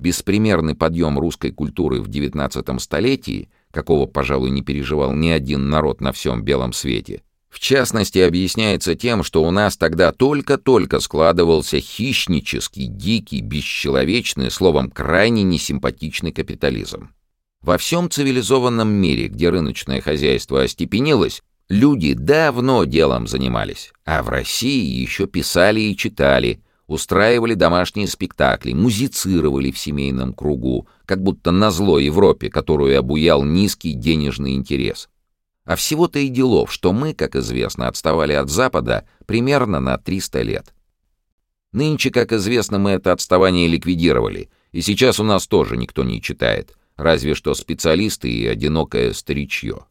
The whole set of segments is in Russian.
Беспримерный подъем русской культуры в XIX столетии, какого, пожалуй, не переживал ни один народ на всем белом свете, в частности, объясняется тем, что у нас тогда только-только складывался хищнический, дикий, бесчеловечный, словом, крайне несимпатичный капитализм. Во всем цивилизованном мире, где рыночное хозяйство остепенилось, люди давно делом занимались, а в России еще писали и читали, устраивали домашние спектакли, музицировали в семейном кругу, как будто назло Европе, которую обуял низкий денежный интерес. А всего-то и делов, что мы, как известно, отставали от Запада примерно на 300 лет. Нынче, как известно, мы это отставание ликвидировали, и сейчас у нас тоже никто не читает, разве что специалисты и одинокое старичье.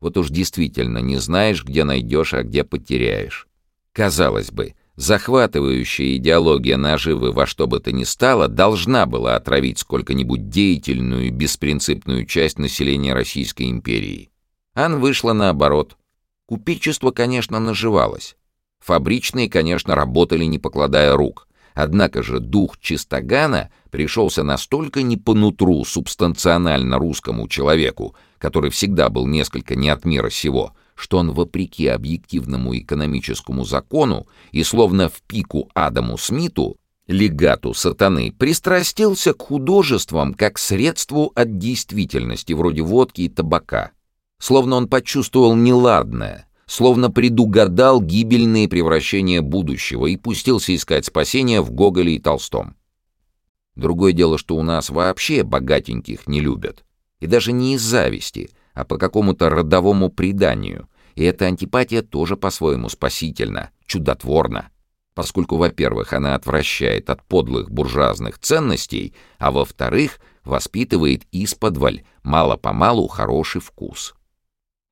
Вот уж действительно не знаешь, где найдешь, а где потеряешь. Казалось бы, захватывающая идеология наживы во что бы то ни стало должна была отравить сколько-нибудь деятельную и беспринципную часть населения Российской империи. Ан вышла наоборот. Купечество, конечно, наживалось. Фабричные, конечно, работали не покладая рук. Однако же дух чистогана пришелся настолько не по нутру субстанционально русскому человеку, который всегда был несколько не от мира сего, что он, вопреки объективному экономическому закону и словно в пику Адаму Смиту, легату сатаны, пристрастился к художествам как средству от действительности, вроде водки и табака словно он почувствовал неладное, словно предугадал гибельные превращения будущего и пустился искать спасения в Гоголе и Толстом. Другое дело, что у нас вообще богатеньких не любят. И даже не из зависти, а по какому-то родовому преданию. И эта антипатия тоже по-своему спасительна, чудотворна. Поскольку, во-первых, она отвращает от подлых буржуазных ценностей, а во-вторых, воспитывает исподволь мало-помалу хороший вкус.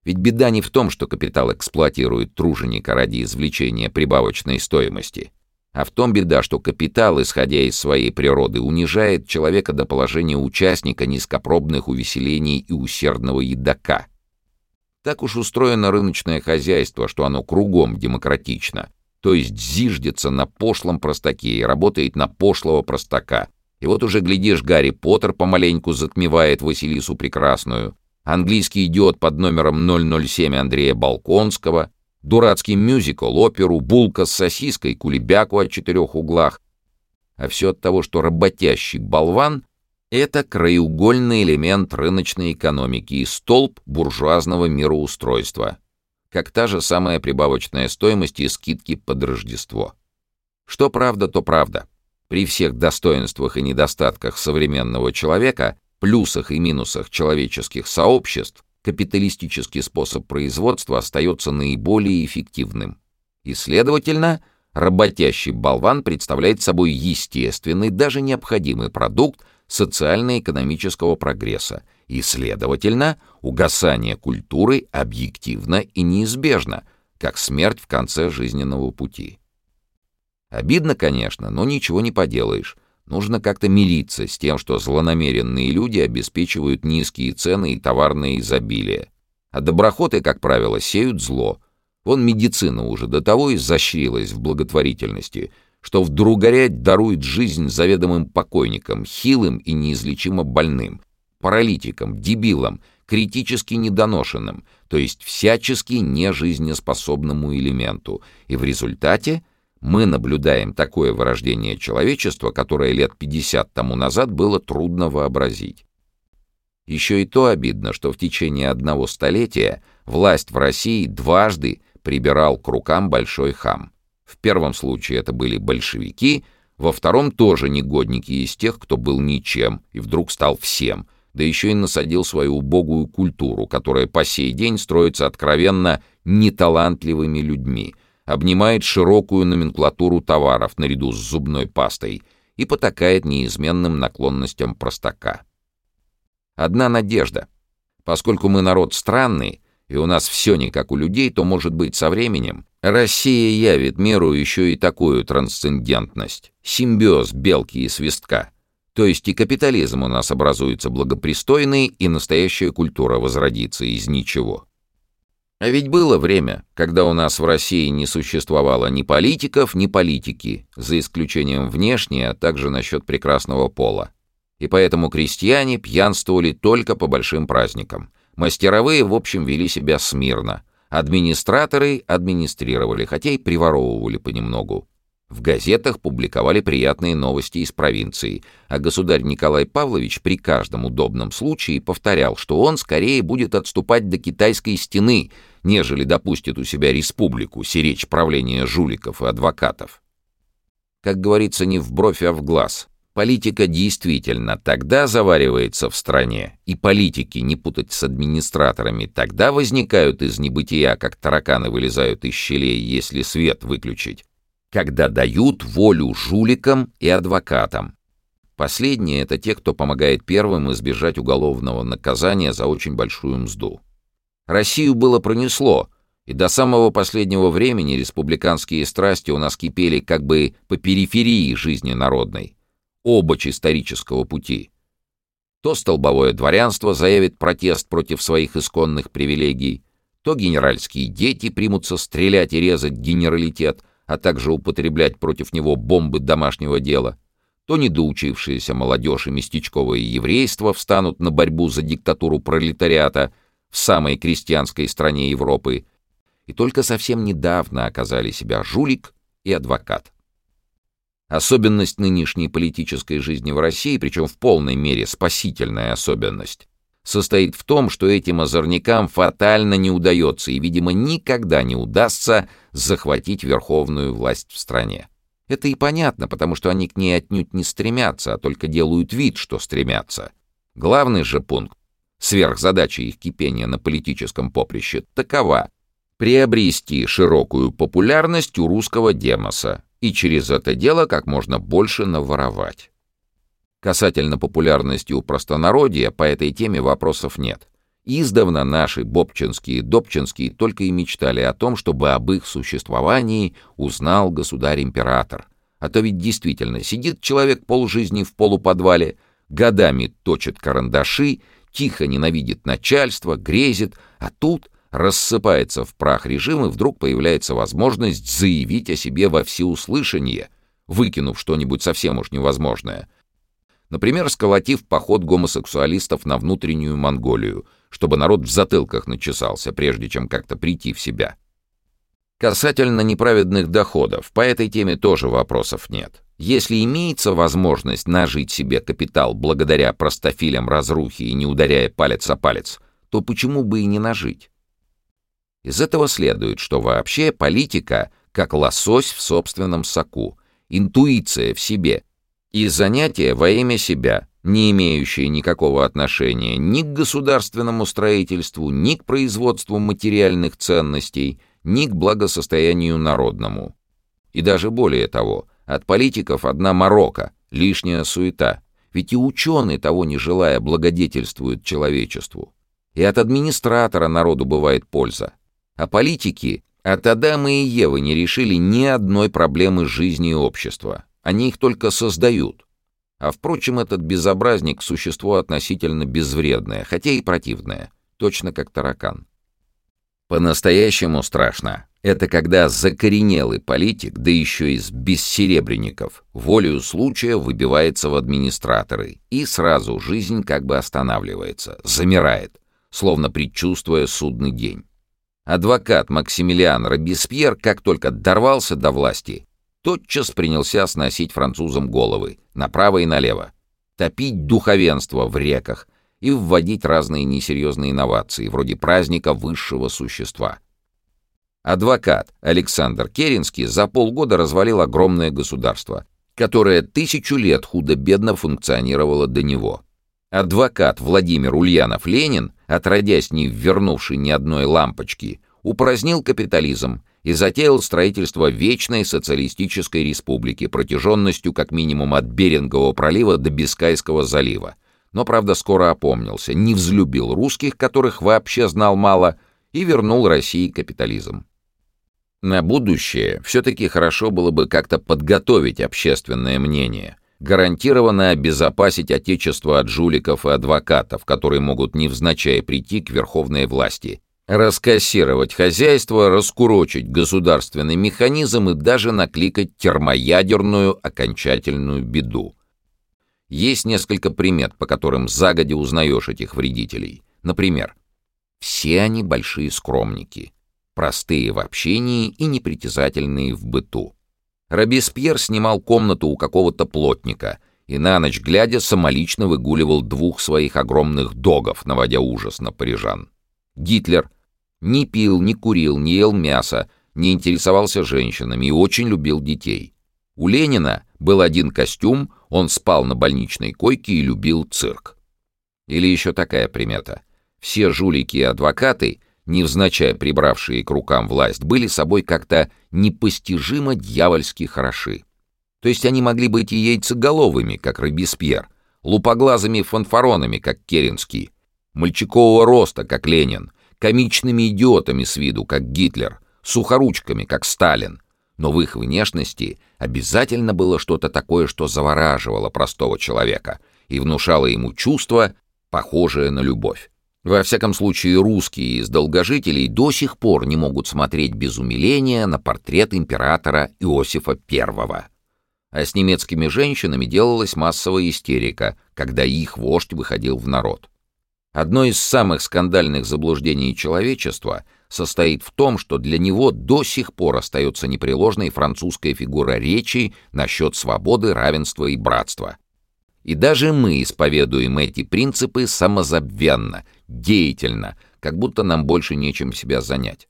Ведь беда не в том, что капитал эксплуатирует труженика ради извлечения прибавочной стоимости, а в том беда, что капитал, исходя из своей природы, унижает человека до положения участника низкопробных увеселений и усердного едока. Так уж устроено рыночное хозяйство, что оно кругом демократично, то есть зиждется на пошлом простаке и работает на пошлого простака. И вот уже, глядишь, Гарри Поттер помаленьку затмевает Василису Прекрасную, английский идиот под номером 007 Андрея Балконского, дурацкий мюзикл, оперу, булка с сосиской, кулебяку о четырех углах. А все от того, что работящий болван — это краеугольный элемент рыночной экономики и столб буржуазного мироустройства, как та же самая прибавочная стоимость и скидки под Рождество. Что правда, то правда. При всех достоинствах и недостатках современного человека — плюсах и минусах человеческих сообществ капиталистический способ производства остается наиболее эффективным. И, следовательно, работящий болван представляет собой естественный, даже необходимый продукт социально-экономического прогресса, и, следовательно, угасание культуры объективно и неизбежно, как смерть в конце жизненного пути. Обидно, конечно, но ничего не поделаешь. Нужно как-то мириться с тем, что злонамеренные люди обеспечивают низкие цены и товарное изобилие. А доброхоты, как правило, сеют зло. Вон медицина уже до того изощрилась в благотворительности, что вдруг горять дарует жизнь заведомым покойникам, хилым и неизлечимо больным, паралитикам, дебилам, критически недоношенным, то есть всячески нежизнеспособному элементу, и в результате мы наблюдаем такое вырождение человечества, которое лет 50 тому назад было трудно вообразить. Еще и то обидно, что в течение одного столетия власть в России дважды прибирал к рукам большой хам. В первом случае это были большевики, во втором тоже негодники из тех, кто был ничем и вдруг стал всем, да еще и насадил свою убогую культуру, которая по сей день строится откровенно неталантливыми людьми — обнимает широкую номенклатуру товаров наряду с зубной пастой и потакает неизменным наклонностям простака. Одна надежда. Поскольку мы народ странный, и у нас все не как у людей, то, может быть, со временем Россия явит миру еще и такую трансцендентность, симбиоз белки и свистка. То есть и капитализм у нас образуется благопристойный, и настоящая культура возродится из ничего. А ведь было время, когда у нас в России не существовало ни политиков, ни политики, за исключением внешней, а также насчет прекрасного пола. И поэтому крестьяне пьянствовали только по большим праздникам. Мастеровые, в общем, вели себя смирно. Администраторы администрировали, хотя и приворовывали понемногу. В газетах публиковали приятные новости из провинции, а государь Николай Павлович при каждом удобном случае повторял, что он скорее будет отступать до китайской стены, нежели допустит у себя республику, сиречь правления жуликов и адвокатов. Как говорится, не в бровь, а в глаз. Политика действительно тогда заваривается в стране, и политики, не путать с администраторами, тогда возникают из небытия, как тараканы вылезают из щелей, если свет выключить когда дают волю жуликам и адвокатам. Последние — это те, кто помогает первым избежать уголовного наказания за очень большую мзду. Россию было пронесло, и до самого последнего времени республиканские страсти у нас кипели как бы по периферии жизни народной, обочь исторического пути. То столбовое дворянство заявит протест против своих исконных привилегий, то генеральские дети примутся стрелять и резать генералитет — а также употреблять против него бомбы домашнего дела, то недоучившаяся молодежь и местечковое еврейство встанут на борьбу за диктатуру пролетариата в самой крестьянской стране Европы, и только совсем недавно оказали себя жулик и адвокат. Особенность нынешней политической жизни в России, причем в полной мере спасительная особенность, состоит в том, что этим озорникам фатально не удается и, видимо, никогда не удастся захватить верховную власть в стране. Это и понятно, потому что они к ней отнюдь не стремятся, а только делают вид, что стремятся. Главный же пункт, сверхзадача их кипения на политическом поприще, такова — приобрести широкую популярность у русского демоса и через это дело как можно больше наворовать. Касательно популярности у простонародья по этой теме вопросов нет. Издавна наши бобчинские и добчинские только и мечтали о том, чтобы об их существовании узнал государь-император. А то ведь действительно сидит человек полжизни в полуподвале, годами точит карандаши, тихо ненавидит начальство, грезит, а тут рассыпается в прах режим, и вдруг появляется возможность заявить о себе во всеуслышание, выкинув что-нибудь совсем уж невозможное — Например, сколотив поход гомосексуалистов на внутреннюю Монголию, чтобы народ в затылках начесался, прежде чем как-то прийти в себя. Касательно неправедных доходов, по этой теме тоже вопросов нет. Если имеется возможность нажить себе капитал благодаря простофилям разрухи и не ударяя палец о палец, то почему бы и не нажить? Из этого следует, что вообще политика как лосось в собственном соку, интуиция в себе — и занятия во имя себя, не имеющие никакого отношения ни к государственному строительству, ни к производству материальных ценностей, ни к благосостоянию народному. И даже более того, от политиков одна морока, лишняя суета, ведь и ученые, того не желая, благодетельствуют человечеству. И от администратора народу бывает польза. А политики от Адама и Евы не решили ни одной проблемы жизни и общества. Они их только создают. А впрочем, этот безобразник — существо относительно безвредное, хотя и противное, точно как таракан. По-настоящему страшно. Это когда закоренелый политик, да еще из бессеребренников, волею случая выбивается в администраторы, и сразу жизнь как бы останавливается, замирает, словно предчувствуя судный день. Адвокат Максимилиан Робеспьер, как только дорвался до власти, тотчас принялся сносить французам головы направо и налево, топить духовенство в реках и вводить разные несерьезные инновации, вроде праздника высшего существа. Адвокат Александр Керенский за полгода развалил огромное государство, которое тысячу лет худо-бедно функционировало до него. Адвокат Владимир Ульянов-Ленин, отродясь не вернувший ни одной лампочки, упразднил капитализм и затеял строительство вечной социалистической республики протяженностью как минимум от Берингового пролива до Бискайского залива. Но, правда, скоро опомнился, не взлюбил русских, которых вообще знал мало, и вернул России капитализм. На будущее все-таки хорошо было бы как-то подготовить общественное мнение, гарантированно обезопасить Отечество от жуликов и адвокатов, которые могут невзначай прийти к верховной власти раскассировать хозяйство, раскурочить государственный механизм и даже накликать термоядерную окончательную беду. Есть несколько примет, по которым загоди узнаешь этих вредителей. Например, все они большие скромники, простые в общении и непритязательные в быту. Робеспьер снимал комнату у какого-то плотника и на ночь глядя самолично выгуливал двух своих огромных догов, наводя ужас на парижан. Гитлер не пил, не курил, не ел мясо, не интересовался женщинами и очень любил детей. У Ленина был один костюм, он спал на больничной койке и любил цирк. Или еще такая примета. Все жулики и адвокаты, невзначай прибравшие к рукам власть, были собой как-то непостижимо дьявольски хороши. То есть они могли быть и яйцеголовыми, как Робеспьер, лупоглазыми фанфаронами, как Керенский, мальчикового роста, как Ленин, комичными идиотами с виду, как Гитлер, сухоручками, как Сталин. Но в их внешности обязательно было что-то такое, что завораживало простого человека и внушало ему чувство, похожее на любовь. Во всяком случае, русские из долгожителей до сих пор не могут смотреть без умиления на портрет императора Иосифа I. А с немецкими женщинами делалась массовая истерика, когда их вождь выходил в народ. Одно из самых скандальных заблуждений человечества состоит в том, что для него до сих пор остается непреложной французская фигура речи насчет свободы, равенства и братства. И даже мы исповедуем эти принципы самозабвенно, деятельно, как будто нам больше нечем себя занять.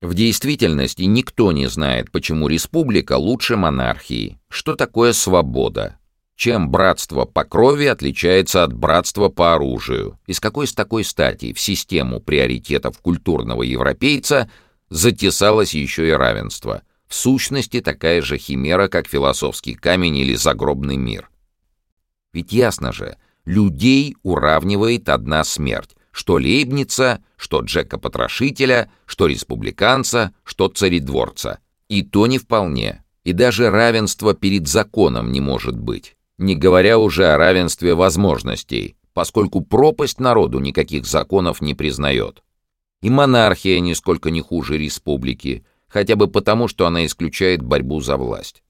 В действительности никто не знает, почему республика лучше монархии, что такое свобода, чем братство по крови отличается от братства по оружию? И с какой с такой стати в систему приоритетов культурного европейца затесалось еще и равенство? В сущности, такая же химера, как философский камень или загробный мир. Ведь ясно же, людей уравнивает одна смерть, что Лейбница, что Джека Потрошителя, что республиканца, что царедворца. И то не вполне. И даже равенство перед законом не может быть не говоря уже о равенстве возможностей, поскольку пропасть народу никаких законов не признает. И монархия нисколько не хуже республики, хотя бы потому, что она исключает борьбу за власть.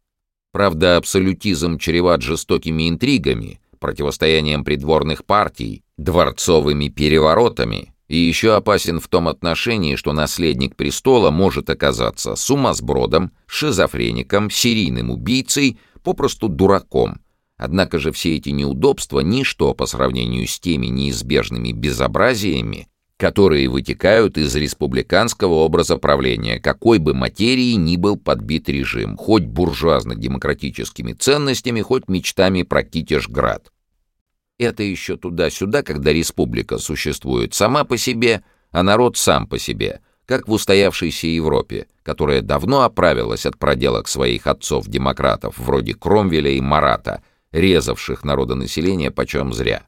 Правда, абсолютизм чреват жестокими интригами, противостоянием придворных партий, дворцовыми переворотами и еще опасен в том отношении, что наследник престола может оказаться сумасбродом, шизофреником, серийным убийцей, попросту дураком, Однако же все эти неудобства — ничто по сравнению с теми неизбежными безобразиями, которые вытекают из республиканского образа правления, какой бы материи ни был подбит режим, хоть буржуазно-демократическими ценностями, хоть мечтами про Китежград. Это еще туда-сюда, когда республика существует сама по себе, а народ сам по себе, как в устоявшейся Европе, которая давно оправилась от проделок своих отцов-демократов, вроде Кромвеля и Марата — резавших народонаселение почем зря.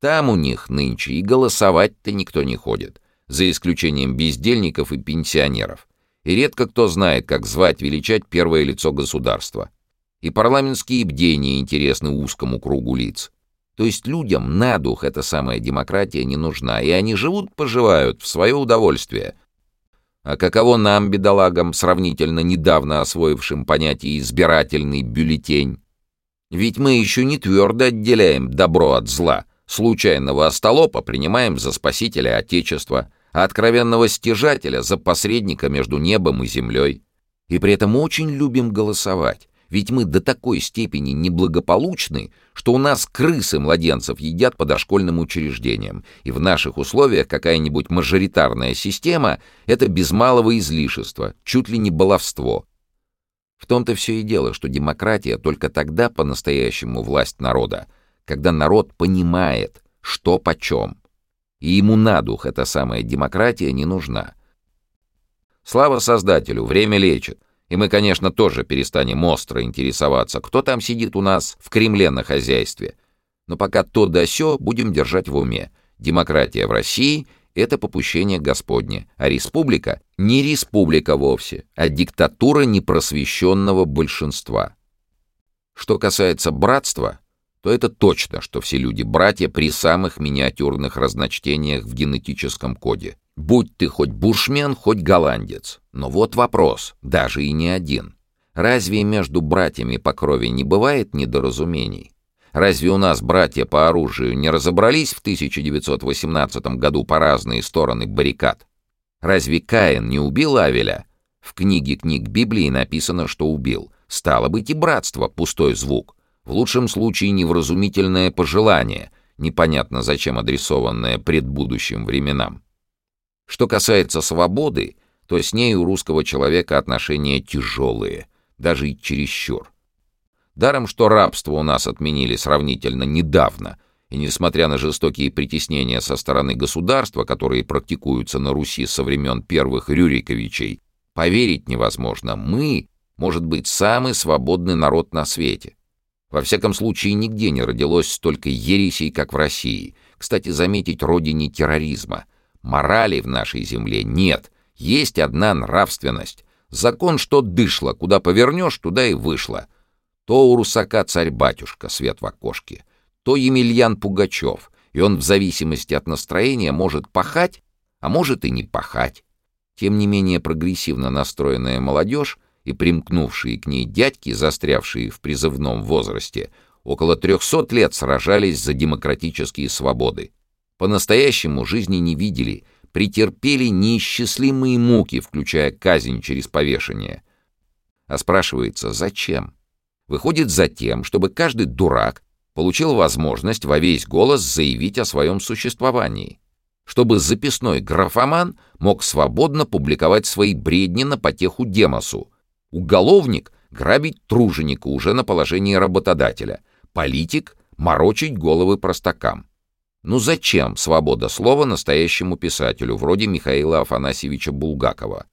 Там у них нынче и голосовать-то никто не ходит, за исключением бездельников и пенсионеров. И редко кто знает, как звать, величать первое лицо государства. И парламентские бдения интересны узкому кругу лиц. То есть людям на дух эта самая демократия не нужна, и они живут-поживают в свое удовольствие. А каково нам, бедолагам, сравнительно недавно освоившим понятие «избирательный бюллетень», ведь мы еще не твердо отделяем добро от зла, случайного остолопа принимаем за спасителя Отечества, а откровенного стяжателя за посредника между небом и землей. И при этом очень любим голосовать, ведь мы до такой степени неблагополучны, что у нас крысы младенцев едят по дошкольным учреждениям, и в наших условиях какая-нибудь мажоритарная система — это без малого излишества, чуть ли не баловство — в том-то все и дело, что демократия только тогда по-настоящему власть народа, когда народ понимает, что почем. И ему на дух эта самая демократия не нужна. Слава Создателю, время лечит. И мы, конечно, тоже перестанем остро интересоваться, кто там сидит у нас в Кремле на хозяйстве. Но пока то да сё будем держать в уме. Демократия в России это попущение Господне, а республика — не республика вовсе, а диктатура непросвещенного большинства. Что касается братства, то это точно, что все люди братья при самых миниатюрных разночтениях в генетическом коде. Будь ты хоть бушмен, хоть голландец. Но вот вопрос, даже и не один. Разве между братьями по крови не бывает недоразумений? Разве у нас братья по оружию не разобрались в 1918 году по разные стороны баррикад? Разве Каин не убил Авеля? В книге книг Библии написано, что убил. Стало быть и братство, пустой звук. В лучшем случае невразумительное пожелание, непонятно зачем адресованное предбудущим временам. Что касается свободы, то с ней у русского человека отношения тяжелые, даже и чересчур. Даром, что рабство у нас отменили сравнительно недавно, и несмотря на жестокие притеснения со стороны государства, которые практикуются на Руси со времен первых Рюриковичей, поверить невозможно, мы, может быть, самый свободный народ на свете. Во всяком случае, нигде не родилось столько ересей, как в России. Кстати, заметить родине терроризма. Морали в нашей земле нет. Есть одна нравственность. Закон, что дышло, куда повернешь, туда и вышло. То у русака царь-батюшка, свет в окошке, то Емельян Пугачев, и он в зависимости от настроения может пахать, а может и не пахать. Тем не менее прогрессивно настроенная молодежь и примкнувшие к ней дядьки, застрявшие в призывном возрасте, около трехсот лет сражались за демократические свободы. По-настоящему жизни не видели, претерпели неисчислимые муки, включая казнь через повешение. А спрашивается, зачем? Выходит, за тем, чтобы каждый дурак получил возможность во весь голос заявить о своем существовании чтобы записной графоман мог свободно публиковать свои бредни на потеху Демосу, Уголовник — грабить труженика уже на положении работодателя. Политик — морочить головы простакам. Ну зачем свобода слова настоящему писателю, вроде Михаила Афанасьевича Булгакова,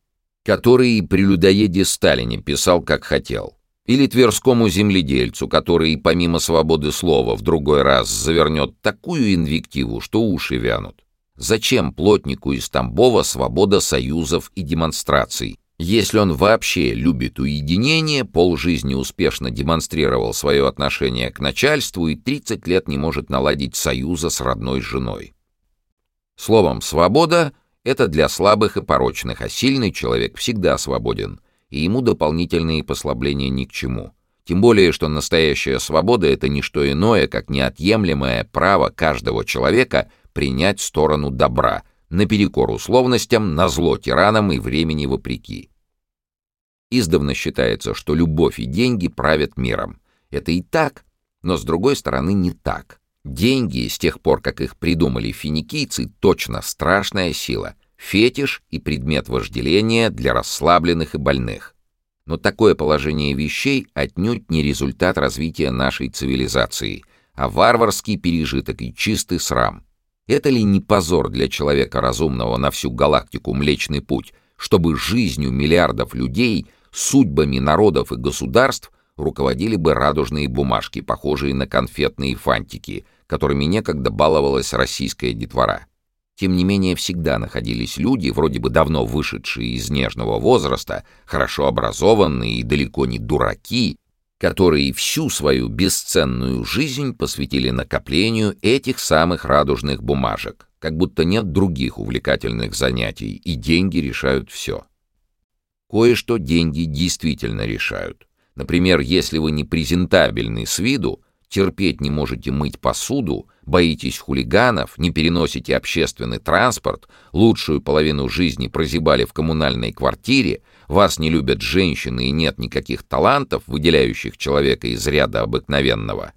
который и при людоеде Сталине писал, как хотел? Или тверскому земледельцу, который помимо свободы слова в другой раз завернет такую инвективу, что уши вянут? Зачем плотнику из Тамбова свобода союзов и демонстраций, если он вообще любит уединение, полжизни успешно демонстрировал свое отношение к начальству и 30 лет не может наладить союза с родной женой. Словом, свобода — это для слабых и порочных, а сильный человек всегда свободен, и ему дополнительные послабления ни к чему. Тем более, что настоящая свобода — это не что иное, как неотъемлемое право каждого человека принять сторону добра — наперекор условностям, назло тиранам и времени вопреки. Издавна считается, что любовь и деньги правят миром. Это и так, но с другой стороны не так. Деньги, с тех пор, как их придумали финикийцы, точно страшная сила, фетиш и предмет вожделения для расслабленных и больных. Но такое положение вещей отнюдь не результат развития нашей цивилизации, а варварский пережиток и чистый срам. Это ли не позор для человека разумного на всю галактику Млечный Путь, чтобы жизнью миллиардов людей, судьбами народов и государств руководили бы радужные бумажки, похожие на конфетные фантики, которыми некогда баловалась российская детвора? Тем не менее, всегда находились люди, вроде бы давно вышедшие из нежного возраста, хорошо образованные и далеко не дураки, которые всю свою бесценную жизнь посвятили накоплению этих самых радужных бумажек, как будто нет других увлекательных занятий, и деньги решают все. Кое-что деньги действительно решают. Например, если вы не презентабельны с виду, терпеть не можете мыть посуду, боитесь хулиганов, не переносите общественный транспорт, лучшую половину жизни прозябали в коммунальной квартире, вас не любят женщины и нет никаких талантов, выделяющих человека из ряда обыкновенного,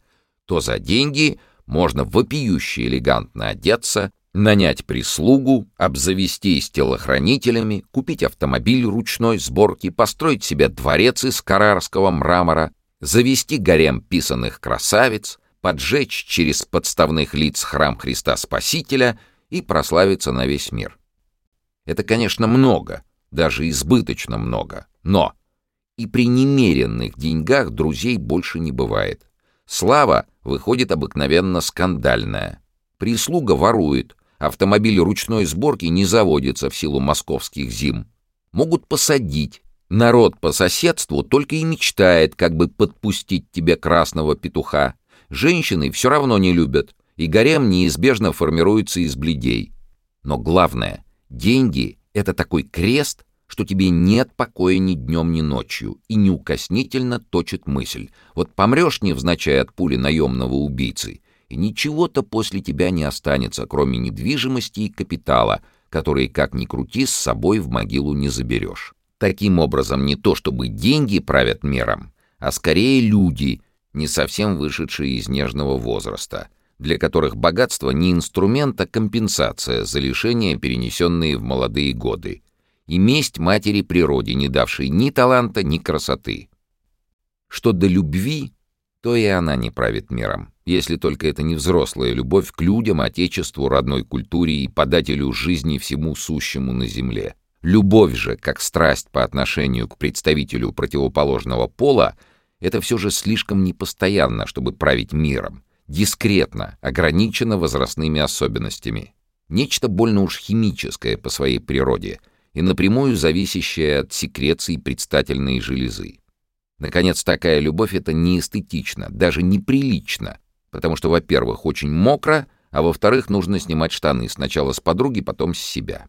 то за деньги можно вопиюще элегантно одеться, нанять прислугу, обзавестись телохранителями, купить автомобиль ручной сборки, построить себе дворец из карарского мрамора, завести гарем писанных красавиц, поджечь через подставных лиц храм Христа Спасителя и прославиться на весь мир. Это, конечно, много, даже избыточно много, но и при немеренных деньгах друзей больше не бывает. Слава выходит обыкновенно скандальная. Прислуга ворует, автомобиль ручной сборки не заводится в силу московских зим. Могут посадить, Народ по соседству только и мечтает, как бы подпустить тебе красного петуха. женщины все равно не любят, и гарем неизбежно формируется из бледей. Но главное, деньги — это такой крест, что тебе нет покоя ни днем, ни ночью, и неукоснительно точит мысль. Вот помрешь невзначай от пули наемного убийцы, и ничего-то после тебя не останется, кроме недвижимости и капитала, которые, как ни крути, с собой в могилу не заберешь. Таким образом, не то чтобы деньги правят миром, а скорее люди, не совсем вышедшие из нежного возраста, для которых богатство не инструмент, а компенсация за лишения, перенесенные в молодые годы, и месть матери природе, не давшей ни таланта, ни красоты. Что до любви, то и она не правит миром, если только это не взрослая любовь к людям, отечеству, родной культуре и подателю жизни всему сущему на земле. Любовь же, как страсть по отношению к представителю противоположного пола, это все же слишком непостоянно, чтобы править миром, дискретно, ограничено возрастными особенностями. Нечто больно уж химическое по своей природе и напрямую зависящее от секреции предстательной железы. Наконец, такая любовь — это неэстетично, даже неприлично, потому что, во-первых, очень мокро, а во-вторых, нужно снимать штаны сначала с подруги, потом с себя.